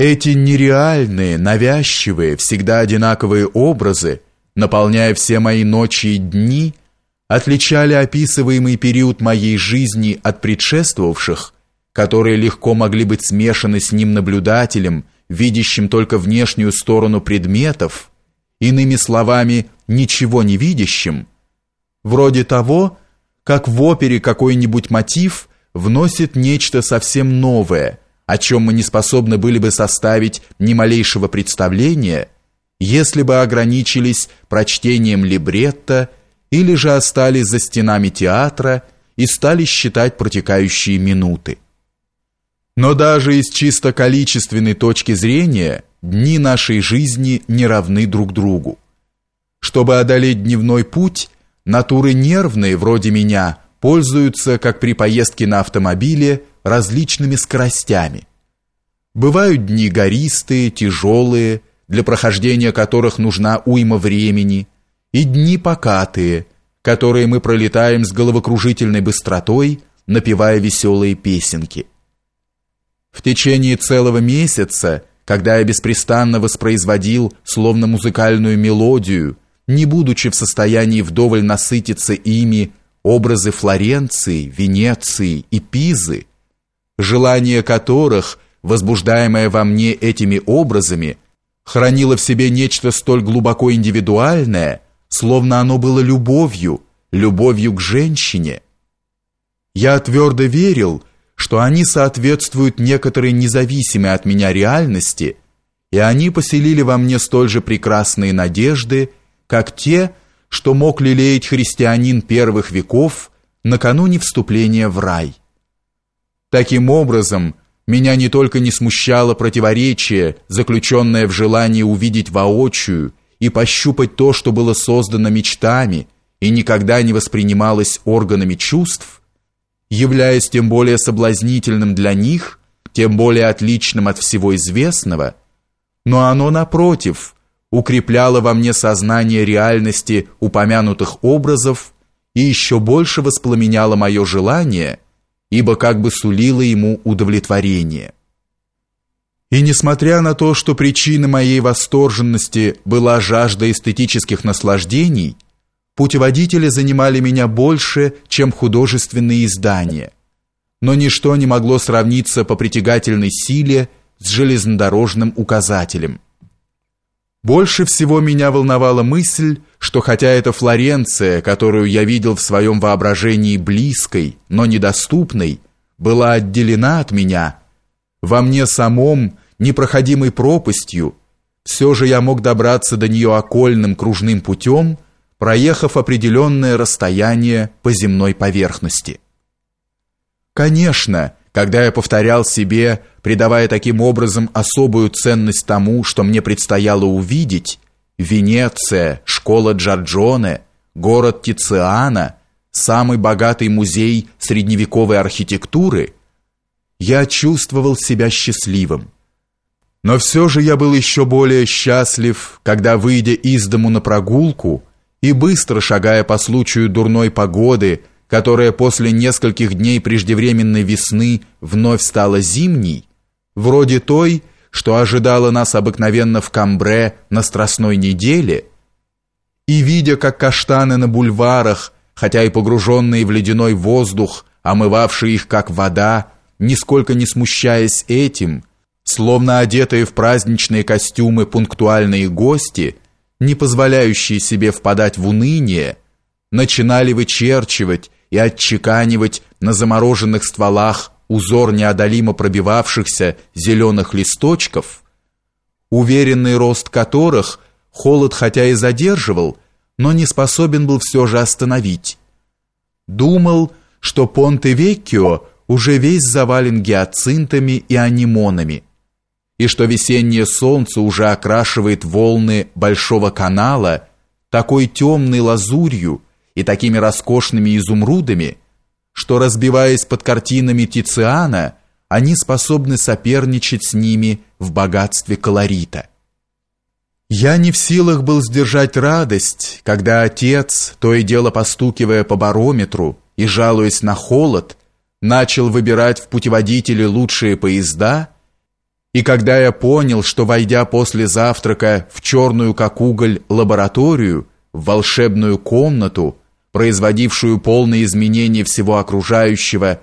Эти нереальные, навязчивые, всегда одинаковые образы, наполняя все мои ночи и дни, отличали описываемый период моей жизни от предшествовавших, которые легко могли быть смешаны с ним наблюдателем, видящим только внешнюю сторону предметов, иными словами, ничего не видящим, вроде того, как в опере какой-нибудь мотив вносит нечто совсем новое, о чем мы не способны были бы составить ни малейшего представления, если бы ограничились прочтением либретто или же остались за стенами театра и стали считать протекающие минуты. Но даже из чисто количественной точки зрения дни нашей жизни не равны друг другу. Чтобы одолеть дневной путь, натуры нервные, вроде меня, пользуются, как при поездке на автомобиле, различными скоростями. Бывают дни гористые, тяжелые, для прохождения которых нужна уйма времени, и дни покатые, которые мы пролетаем с головокружительной быстротой, напевая веселые песенки. В течение целого месяца, когда я беспрестанно воспроизводил словно музыкальную мелодию, не будучи в состоянии вдоволь насытиться ими, образы Флоренции, Венеции и Пизы, желание которых, возбуждаемое во мне этими образами, хранило в себе нечто столь глубоко индивидуальное, словно оно было любовью, любовью к женщине. Я твердо верил, что они соответствуют некоторой независимой от меня реальности, и они поселили во мне столь же прекрасные надежды, как те, что мог лелеять христианин первых веков накануне вступления в рай. Таким образом, меня не только не смущало противоречие, заключенное в желании увидеть воочию и пощупать то, что было создано мечтами и никогда не воспринималось органами чувств, являясь тем более соблазнительным для них, тем более отличным от всего известного, но оно напротив укрепляло во мне сознание реальности упомянутых образов и еще больше воспламеняло мое желание – ибо как бы сулило ему удовлетворение. И несмотря на то, что причиной моей восторженности была жажда эстетических наслаждений, путеводители занимали меня больше, чем художественные издания. Но ничто не могло сравниться по притягательной силе с железнодорожным указателем. Больше всего меня волновала мысль, что хотя эта Флоренция, которую я видел в своем воображении близкой, но недоступной, была отделена от меня, во мне самом, непроходимой пропастью, все же я мог добраться до нее окольным кружным путем, проехав определенное расстояние по земной поверхности. Конечно, когда я повторял себе, придавая таким образом особую ценность тому, что мне предстояло увидеть, Венеция, школа Джорджоне, город Тициана, самый богатый музей средневековой архитектуры, я чувствовал себя счастливым. Но все же я был еще более счастлив, когда, выйдя из дому на прогулку и быстро шагая по случаю дурной погоды, которая после нескольких дней преждевременной весны вновь стала зимней, вроде той, что ожидала нас обыкновенно в Камбре на Страстной неделе, и видя, как каштаны на бульварах, хотя и погруженные в ледяной воздух, омывавшие их как вода, нисколько не смущаясь этим, словно одетые в праздничные костюмы пунктуальные гости, не позволяющие себе впадать в уныние, начинали вычерчивать и отчеканивать на замороженных стволах узор неодолимо пробивавшихся зеленых листочков, уверенный рост которых холод хотя и задерживал, но не способен был все же остановить. Думал, что Понте-Веккио уже весь завален гиацинтами и анимонами, и что весеннее солнце уже окрашивает волны Большого канала такой темной лазурью, и такими роскошными изумрудами, что, разбиваясь под картинами Тициана, они способны соперничать с ними в богатстве колорита. Я не в силах был сдержать радость, когда отец, то и дело постукивая по барометру и жалуясь на холод, начал выбирать в путеводителе лучшие поезда И когда я понял, что войдя после завтрака в черную как уголь лабораторию, в волшебную комнату, производившую полные изменения всего окружающего,